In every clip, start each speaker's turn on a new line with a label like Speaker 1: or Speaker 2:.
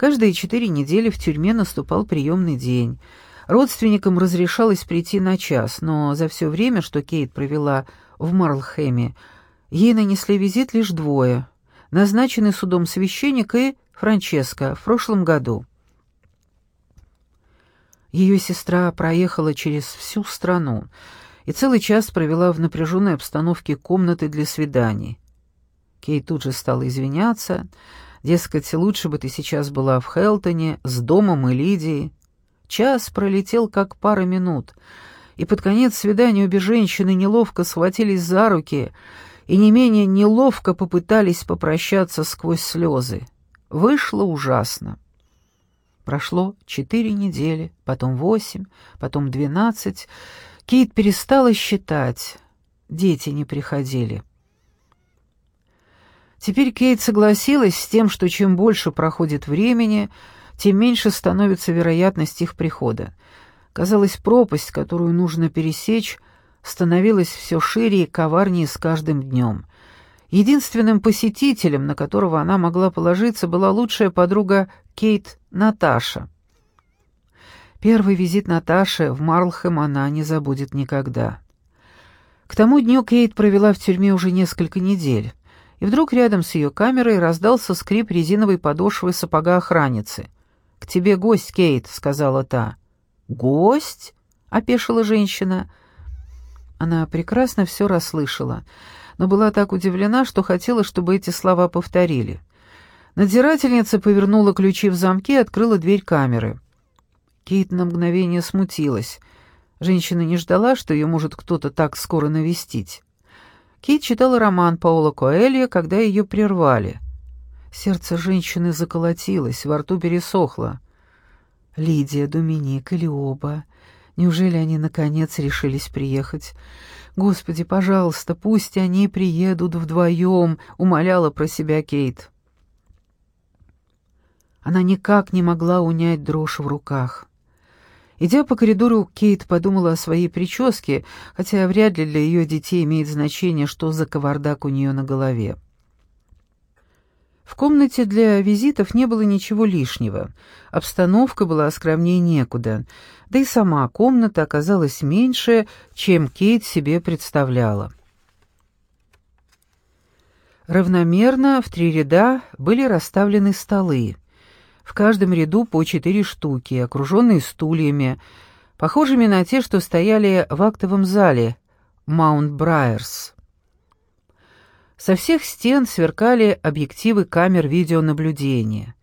Speaker 1: Каждые четыре недели в тюрьме наступал приемный день. Родственникам разрешалось прийти на час, но за все время, что Кейт провела в Марлхэме, ей нанесли визит лишь двое, назначенный судом священник и Франческо в прошлом году. Ее сестра проехала через всю страну и целый час провела в напряженной обстановке комнаты для свиданий. Кей тут же стала извиняться, дескать, лучше бы ты сейчас была в Хелтоне с домом и Лидией. Час пролетел как пара минут, и под конец свидания обе женщины неловко схватились за руки и не менее неловко попытались попрощаться сквозь слезы. Вышло ужасно. Прошло четыре недели, потом восемь, потом двенадцать. Кейт перестала считать. Дети не приходили. Теперь Кейт согласилась с тем, что чем больше проходит времени, тем меньше становится вероятность их прихода. Казалось, пропасть, которую нужно пересечь, становилась все шире и коварнее с каждым днем. Единственным посетителем, на которого она могла положиться, была лучшая подруга Кейт Наташа. Первый визит Наташи в Марлхэм она не забудет никогда. К тому дню Кейт провела в тюрьме уже несколько недель и вдруг рядом с ее камерой раздался скрип резиновой подошвы сапога охранницы. «К тебе гость, Кейт», — сказала та. «Гость?» — опешила женщина. Она прекрасно все расслышала, но была так удивлена, что хотела, чтобы эти слова повторили. Надзирательница повернула ключи в замке и открыла дверь камеры. Кейт на мгновение смутилась. Женщина не ждала, что ее может кто-то так скоро навестить. Кейт читала роман Паула Коэльо, когда ее прервали. Сердце женщины заколотилось, во рту пересохло. Лидия, Доминик или оба. Неужели они, наконец, решились приехать? «Господи, пожалуйста, пусть они приедут вдвоем», — умоляла про себя Кейт. Она никак не могла унять дрожь в руках. Идя по коридору, Кейт подумала о своей прическе, хотя вряд ли для ее детей имеет значение, что за кавардак у нее на голове. В комнате для визитов не было ничего лишнего. Обстановка была скромнее некуда, да и сама комната оказалась меньше, чем Кейт себе представляла. Равномерно в три ряда были расставлены столы — в каждом ряду по четыре штуки, окруженные стульями, похожими на те, что стояли в актовом зале Маунт Брайерс. Со всех стен сверкали объективы камер видеонаблюдения.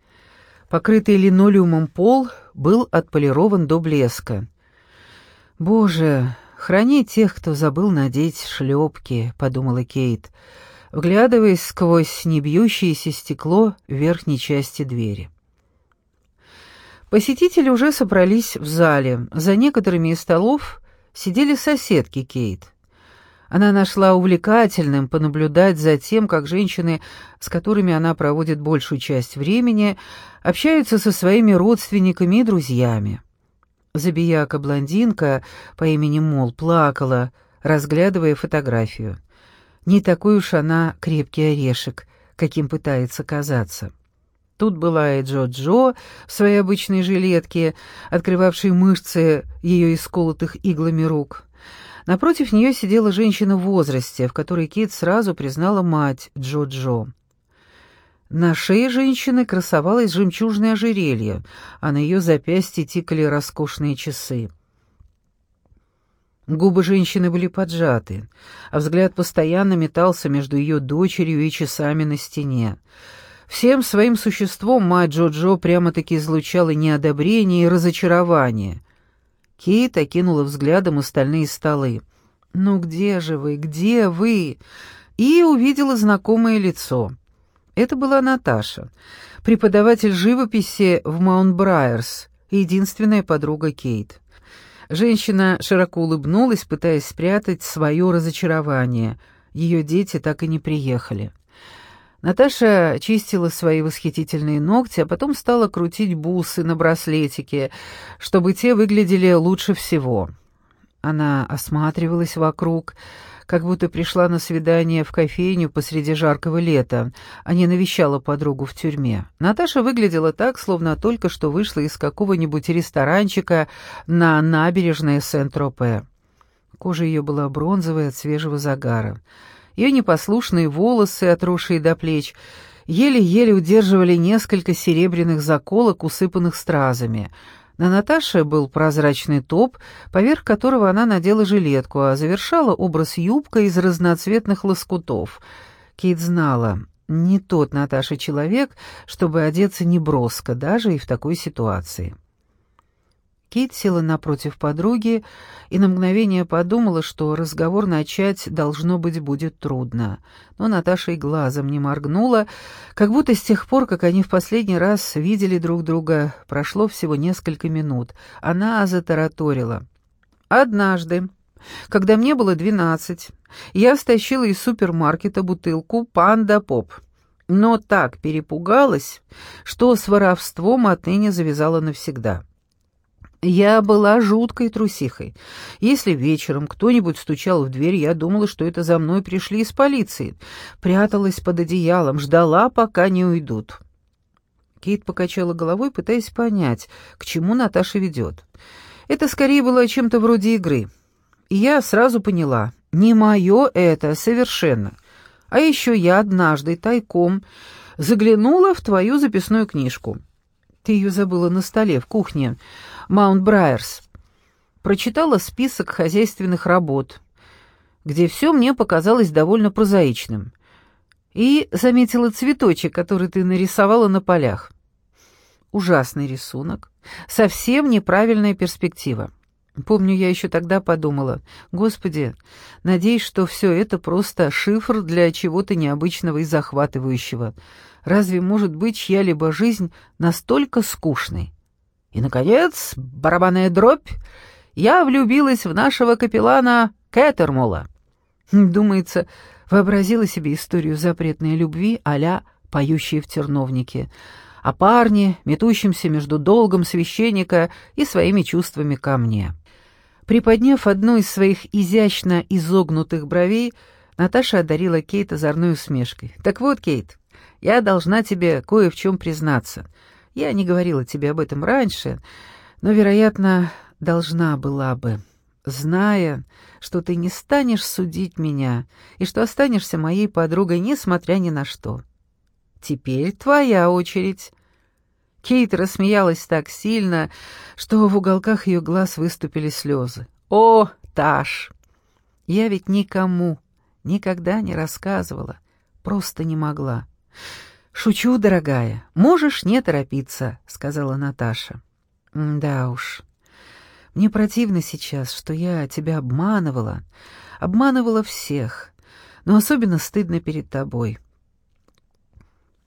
Speaker 1: Покрытый линолеумом пол был отполирован до блеска. «Боже, храни тех, кто забыл надеть шлепки», — подумала Кейт, вглядываясь сквозь небьющееся стекло в верхней части двери. Посетители уже собрались в зале. За некоторыми из столов сидели соседки Кейт. Она нашла увлекательным понаблюдать за тем, как женщины, с которыми она проводит большую часть времени, общаются со своими родственниками и друзьями. Забияка-блондинка по имени Мол плакала, разглядывая фотографию. Не такой уж она крепкий орешек, каким пытается казаться. Тут была и Джо-Джо в своей обычной жилетке, открывавшей мышцы ее исколотых иглами рук. Напротив нее сидела женщина в возрасте, в которой Кит сразу признала мать Джо-Джо. На шее женщины красовалось жемчужное ожерелье, а на ее запястье тикали роскошные часы. Губы женщины были поджаты, а взгляд постоянно метался между ее дочерью и часами на стене. Всем своим существом мать Джо-Джо прямо-таки излучала неодобрение и разочарование. Кейт окинула взглядом остальные столы. «Ну где же вы, где вы?» И увидела знакомое лицо. Это была Наташа, преподаватель живописи в Маунт-Брайерс, единственная подруга Кейт. Женщина широко улыбнулась, пытаясь спрятать свое разочарование. Ее дети так и не приехали. Наташа чистила свои восхитительные ногти, а потом стала крутить бусы на браслетике, чтобы те выглядели лучше всего. Она осматривалась вокруг, как будто пришла на свидание в кофейню посреди жаркого лета, а не навещала подругу в тюрьме. Наташа выглядела так, словно только что вышла из какого-нибудь ресторанчика на набережной Сент-Тропе. Кожа ее была бронзовая от свежего загара. Ее непослушные волосы, отросшие до плеч, еле-еле удерживали несколько серебряных заколок, усыпанных стразами — на Наташе был прозрачный топ, поверх которого она надела жилетку, а завершала образ юбка из разноцветных лоскутов. Кейт знала, не тот Наташа человек, чтобы одеться неброско, даже и в такой ситуации. Кейт села напротив подруги и на мгновение подумала, что разговор начать, должно быть, будет трудно. Но Наташа и глазом не моргнула, как будто с тех пор, как они в последний раз видели друг друга, прошло всего несколько минут. Она затараторила. «Однажды, когда мне было двенадцать, я стащила из супермаркета бутылку «Панда Поп» но так перепугалась, что с воровством отныне завязала навсегда. Я была жуткой трусихой. Если вечером кто-нибудь стучал в дверь, я думала, что это за мной пришли из полиции. Пряталась под одеялом, ждала, пока не уйдут. Кейт покачала головой, пытаясь понять, к чему Наташа ведет. Это скорее было чем-то вроде игры. И я сразу поняла, не мое это совершенно. А еще я однажды тайком заглянула в твою записную книжку. Ты ее забыла на столе в кухне. Маунт Брайерс. Прочитала список хозяйственных работ, где все мне показалось довольно прозаичным. И заметила цветочек, который ты нарисовала на полях. Ужасный рисунок, совсем неправильная перспектива. Помню, я еще тогда подумала, «Господи, надеюсь, что все это просто шифр для чего-то необычного и захватывающего. Разве может быть чья-либо жизнь настолько скучной?» И, наконец, барабанная дробь, я влюбилась в нашего капеллана Кэтермола. Думается, вообразила себе историю запретной любви а-ля «Поющие в терновнике», о парне, метущемся между долгом священника и своими чувствами ко мне. Приподняв одну из своих изящно изогнутых бровей, Наташа одарила Кейт озорной усмешкой. «Так вот, Кейт, я должна тебе кое в чем признаться. Я не говорила тебе об этом раньше, но, вероятно, должна была бы, зная, что ты не станешь судить меня и что останешься моей подругой, несмотря ни на что. Теперь твоя очередь». Кейт рассмеялась так сильно, что в уголках ее глаз выступили слезы. «О, Таш! Я ведь никому никогда не рассказывала, просто не могла. «Шучу, дорогая. Можешь не торопиться», — сказала Наташа. «Да уж. Мне противно сейчас, что я тебя обманывала. Обманывала всех. Но особенно стыдно перед тобой.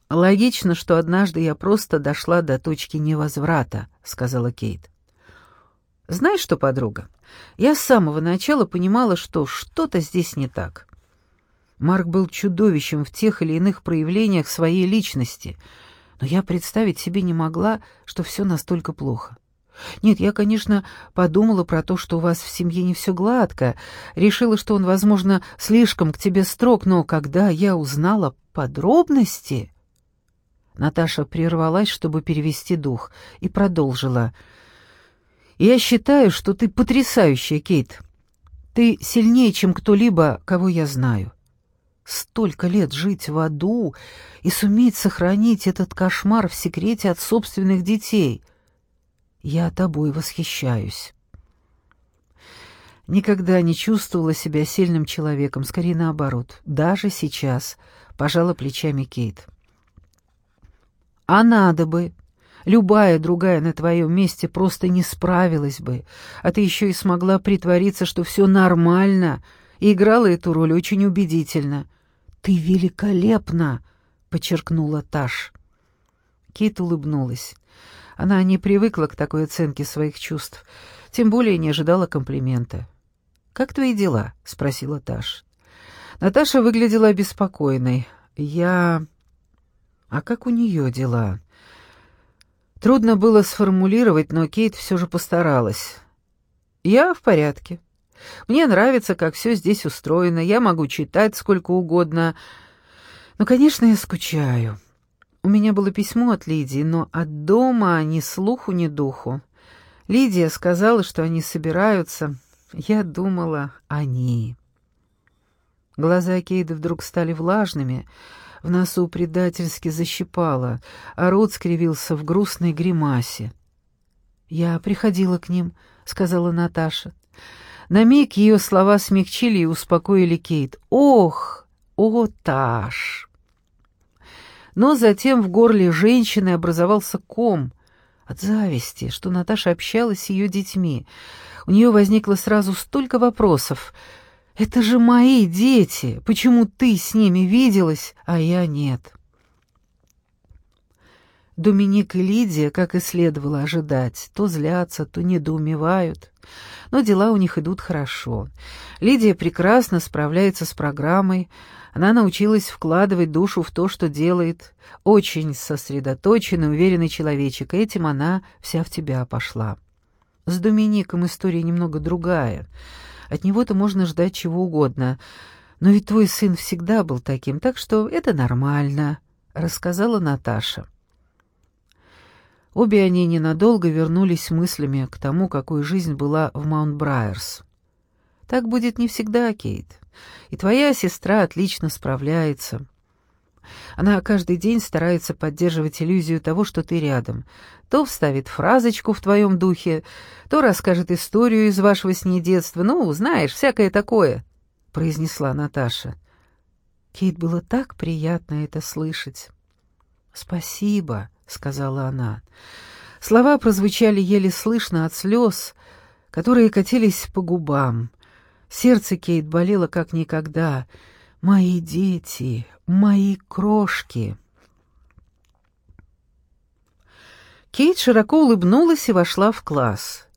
Speaker 1: Логично, что однажды я просто дошла до точки невозврата», — сказала Кейт. «Знаешь что, подруга, я с самого начала понимала, что что-то здесь не так. Марк был чудовищем в тех или иных проявлениях своей личности, но я представить себе не могла, что все настолько плохо. Нет, я, конечно, подумала про то, что у вас в семье не все гладко, решила, что он, возможно, слишком к тебе строг, но когда я узнала подробности... Наташа прервалась, чтобы перевести дух, и продолжила. «Я считаю, что ты потрясающая, Кейт. Ты сильнее, чем кто-либо, кого я знаю. Столько лет жить в аду и суметь сохранить этот кошмар в секрете от собственных детей. Я тобой восхищаюсь. Никогда не чувствовала себя сильным человеком, скорее наоборот. Даже сейчас, пожала плечами Кейт. А надо бы. Любая другая на твоем месте просто не справилась бы, а ты еще и смогла притвориться, что все нормально — и играла эту роль очень убедительно. «Ты великолепна!» — подчеркнула Таш. Кит улыбнулась. Она не привыкла к такой оценке своих чувств, тем более не ожидала комплимента. «Как твои дела?» — спросила Таш. Наташа выглядела обеспокоенной. «Я...» «А как у нее дела?» Трудно было сформулировать, но Кейт все же постаралась. «Я в порядке. Мне нравится, как все здесь устроено, я могу читать сколько угодно. Но, конечно, я скучаю. У меня было письмо от Лидии, но от дома ни слуху, ни духу. Лидия сказала, что они собираются. Я думала, они. Глаза Кейда вдруг стали влажными, в носу предательски защипало, а рот скривился в грустной гримасе. «Я приходила к ним», — сказала Наташа. На миг ее слова смягчили и успокоили Кейт. «Ох, о, Таш!» Но затем в горле женщины образовался ком от зависти, что Наташа общалась с ее детьми. У нее возникло сразу столько вопросов. «Это же мои дети! Почему ты с ними виделась, а я нет?» Доминик и Лидия, как и следовало ожидать, то злятся, то недоумевают. Но дела у них идут хорошо. Лидия прекрасно справляется с программой, она научилась вкладывать душу в то, что делает. Очень сосредоточенный, уверенный человечек. Этим она вся в тебя пошла. С Домиником история немного другая. От него-то можно ждать чего угодно. Но ведь твой сын всегда был таким, так что это нормально», — рассказала Наташа. Обе они ненадолго вернулись мыслями к тому, какой жизнь была в Маунт-Брайерс. «Так будет не всегда, Кейт. И твоя сестра отлично справляется. Она каждый день старается поддерживать иллюзию того, что ты рядом. То вставит фразочку в твоем духе, то расскажет историю из вашего с ней детства. Ну, знаешь, всякое такое», — произнесла Наташа. Кейт было так приятно это слышать. «Спасибо», — сказала она. Слова прозвучали еле слышно от слез, которые катились по губам. Сердце Кейт болело как никогда. «Мои дети, мои крошки!» Кейт широко улыбнулась и вошла в класс.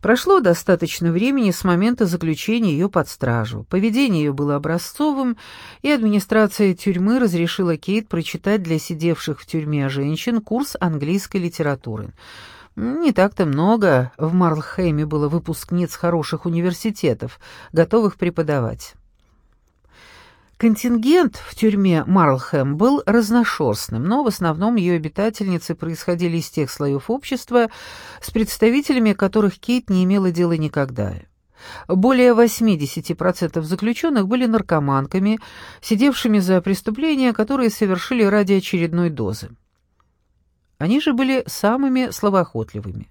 Speaker 1: Прошло достаточно времени с момента заключения ее под стражу. Поведение ее было образцовым, и администрация тюрьмы разрешила Кейт прочитать для сидевших в тюрьме женщин курс английской литературы. Не так-то много в Марлхейме было выпускниц хороших университетов, готовых преподавать. Контингент в тюрьме Марлхэм был разношерстным, но в основном ее обитательницы происходили из тех слоев общества, с представителями которых Кейт не имела дела никогда. Более 80% заключенных были наркоманками, сидевшими за преступления, которые совершили ради очередной дозы. Они же были самыми словоохотливыми.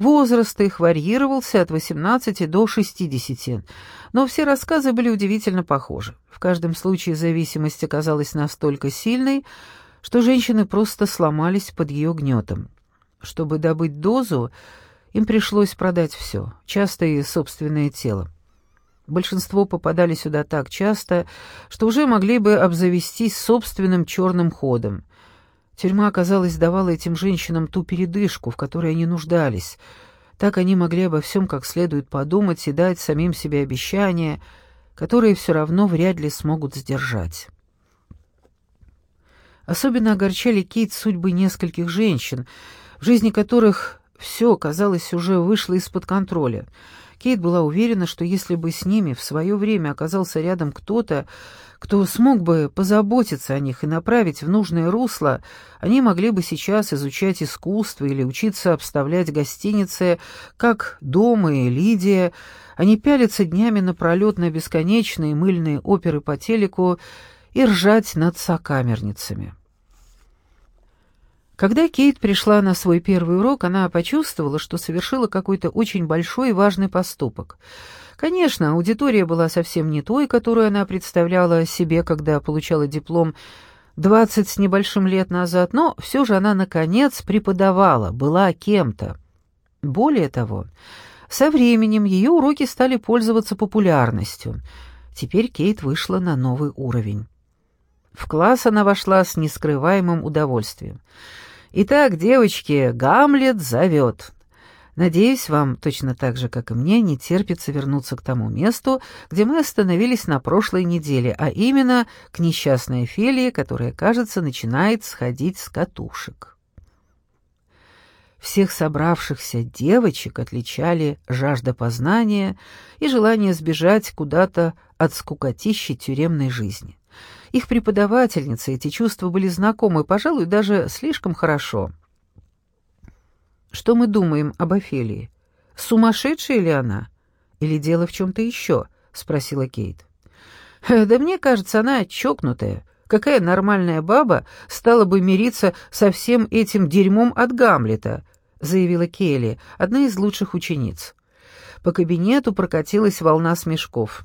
Speaker 1: Возраст их варьировался от 18 до 60, но все рассказы были удивительно похожи. В каждом случае зависимость оказалась настолько сильной, что женщины просто сломались под ее гнетом. Чтобы добыть дозу, им пришлось продать все, часто и собственное тело. Большинство попадали сюда так часто, что уже могли бы обзавестись собственным черным ходом. Тюрьма, казалось, давала этим женщинам ту передышку, в которой они нуждались. Так они могли обо всем как следует подумать и дать самим себе обещания, которые все равно вряд ли смогут сдержать. Особенно огорчали Кейт судьбы нескольких женщин, в жизни которых все, казалось, уже вышло из-под контроля — Кейт была уверена, что если бы с ними в свое время оказался рядом кто-то, кто смог бы позаботиться о них и направить в нужное русло, они могли бы сейчас изучать искусство или учиться обставлять гостиницы, как Дома и Лидия, а не пялиться днями напролет на бесконечные мыльные оперы по телеку и ржать над сокамерницами. Когда Кейт пришла на свой первый урок, она почувствовала, что совершила какой-то очень большой и важный поступок. Конечно, аудитория была совсем не той, которую она представляла себе, когда получала диплом двадцать с небольшим лет назад, но все же она, наконец, преподавала, была кем-то. Более того, со временем ее уроки стали пользоваться популярностью. Теперь Кейт вышла на новый уровень. В класс она вошла с нескрываемым удовольствием. Итак, девочки, Гамлет зовет. Надеюсь, вам точно так же, как и мне, не терпится вернуться к тому месту, где мы остановились на прошлой неделе, а именно к несчастной Офелии, которая, кажется, начинает сходить с катушек. Всех собравшихся девочек отличали жажда познания и желание сбежать куда-то от скукотищи тюремной жизни. Их преподавательницы эти чувства были знакомы, пожалуй, даже слишком хорошо. Что мы думаем об Офелии? Сумасшедшая ли она? Или дело в чем-то еще? Спросила Кейт. Да мне кажется, она чокнутая. Какая нормальная баба стала бы мириться со всем этим дерьмом от Гамлета, заявила Келли, одна из лучших учениц. По кабинету прокатилась волна смешков.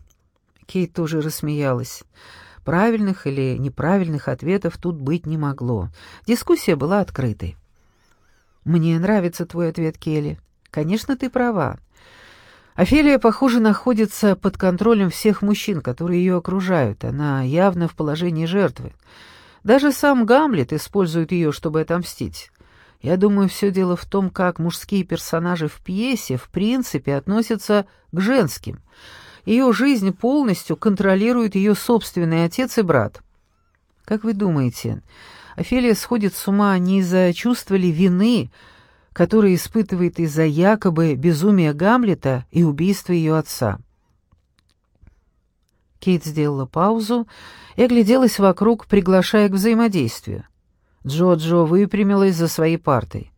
Speaker 1: Кейт тоже рассмеялась. Правильных или неправильных ответов тут быть не могло. Дискуссия была открытой. «Мне нравится твой ответ, Келли. Конечно, ты права. Офелия, похоже, находится под контролем всех мужчин, которые ее окружают. Она явно в положении жертвы. Даже сам Гамлет использует ее, чтобы отомстить. Я думаю, все дело в том, как мужские персонажи в пьесе в принципе относятся к женским. Ее жизнь полностью контролирует ее собственный отец и брат. Как вы думаете, Офелия сходит с ума не из-за чувства ли вины, которое испытывает из-за якобы безумия Гамлета и убийства ее отца? Кейт сделала паузу и огляделась вокруг, приглашая к взаимодействию. Джо-Джо выпрямилась за своей партой.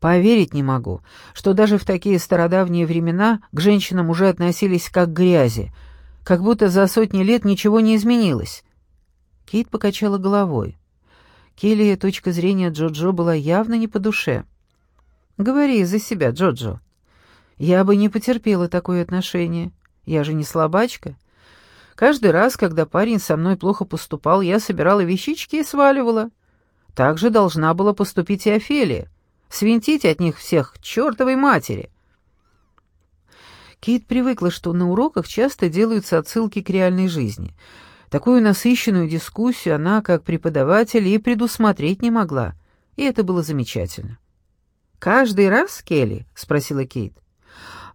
Speaker 1: Поверить не могу, что даже в такие стародавние времена к женщинам уже относились как к грязи, как будто за сотни лет ничего не изменилось. Кейт покачала головой. Келли точка зрения Джо-Джо была явно не по душе. «Говори за себя, Джо-Джо. Я бы не потерпела такое отношение. Я же не слабачка. Каждый раз, когда парень со мной плохо поступал, я собирала вещички и сваливала. Так же должна была поступить и Офелия свинтить от них всех чертовой матери. Кейт привыкла, что на уроках часто делаются отсылки к реальной жизни. Такую насыщенную дискуссию она, как преподаватель, и предусмотреть не могла, и это было замечательно. «Каждый раз, Келли?» — спросила Кейт.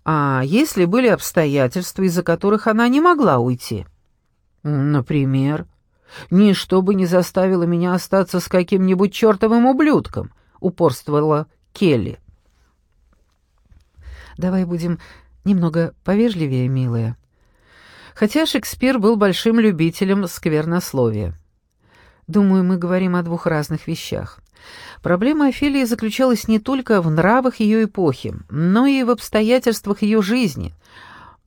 Speaker 1: «А если были обстоятельства, из-за которых она не могла уйти?» «Например?» «Ничто бы не заставило меня остаться с каким-нибудь чертовым ублюдком», упорствовала Келли. «Давай будем немного повежливее, милая». Хотя Шекспир был большим любителем сквернословия. Думаю, мы говорим о двух разных вещах. Проблема Офелии заключалась не только в нравах ее эпохи, но и в обстоятельствах ее жизни.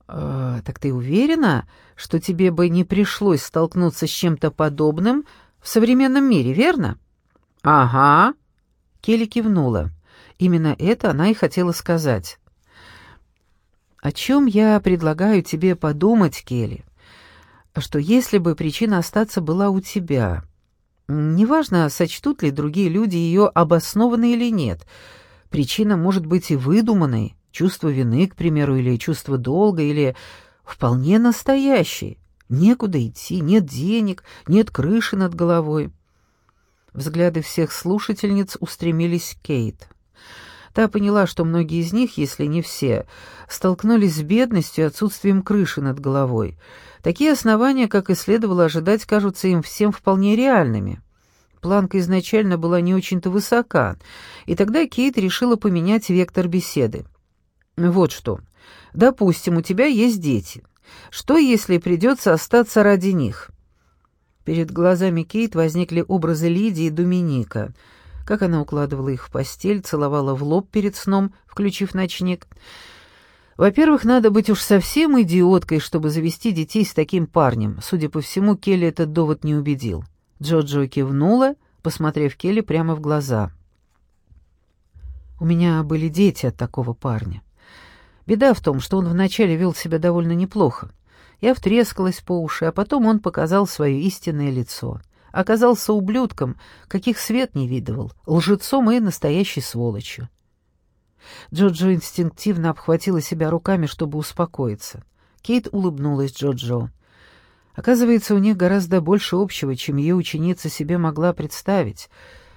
Speaker 1: «Э, «Так ты уверена, что тебе бы не пришлось столкнуться с чем-то подобным в современном мире, верно?» «Ага», Келли кивнула. Именно это она и хотела сказать. «О чем я предлагаю тебе подумать, Келли? Что если бы причина остаться была у тебя, неважно, сочтут ли другие люди ее обоснованной или нет, причина может быть и выдуманной, чувство вины, к примеру, или чувство долга, или вполне настоящей. Некуда идти, нет денег, нет крыши над головой. Взгляды всех слушательниц устремились к Кейт. Та поняла, что многие из них, если не все, столкнулись с бедностью и отсутствием крыши над головой. Такие основания, как и следовало ожидать, кажутся им всем вполне реальными. Планка изначально была не очень-то высока, и тогда Кейт решила поменять вектор беседы. «Вот что. Допустим, у тебя есть дети. Что, если придется остаться ради них?» Перед глазами Кейт возникли образы Лидии и Доминика. Как она укладывала их в постель, целовала в лоб перед сном, включив ночник. Во-первых, надо быть уж совсем идиоткой, чтобы завести детей с таким парнем. Судя по всему, Келли этот довод не убедил. Джоджо кивнула, посмотрев Келли прямо в глаза. «У меня были дети от такого парня. Беда в том, что он вначале вел себя довольно неплохо. Я втрескалась по уши, а потом он показал свое истинное лицо. Оказался ублюдком, каких свет не видывал, лжецом и настоящей сволочью. Джоджо инстинктивно обхватила себя руками, чтобы успокоиться. Кейт улыбнулась Джоджо. Оказывается, у них гораздо больше общего, чем ее ученица себе могла представить.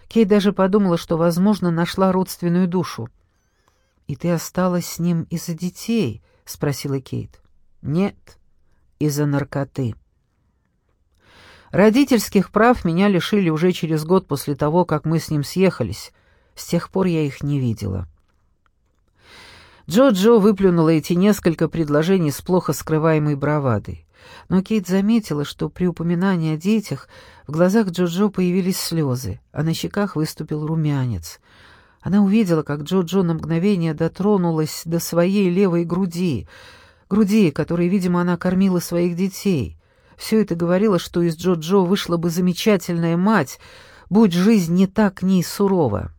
Speaker 1: Кейт даже подумала, что, возможно, нашла родственную душу. «И ты осталась с ним из-за детей?» — спросила Кейт. «Нет», из-за наркоты. Родительских прав меня лишили уже через год после того, как мы с ним съехались. С тех пор я их не видела. Джо-Джо выплюнула эти несколько предложений с плохо скрываемой бравадой. Но Кейт заметила, что при упоминании о детях в глазах Джо-Джо появились слезы, а на щеках выступил румянец. Она увидела, как Джо-Джо на мгновение дотронулась до своей левой груди, груди, которой, видимо, она кормила своих детей. Все это говорило, что из Джо-Джо вышла бы замечательная мать, будь жизнь не так к ней сурова.